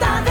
Bogotá.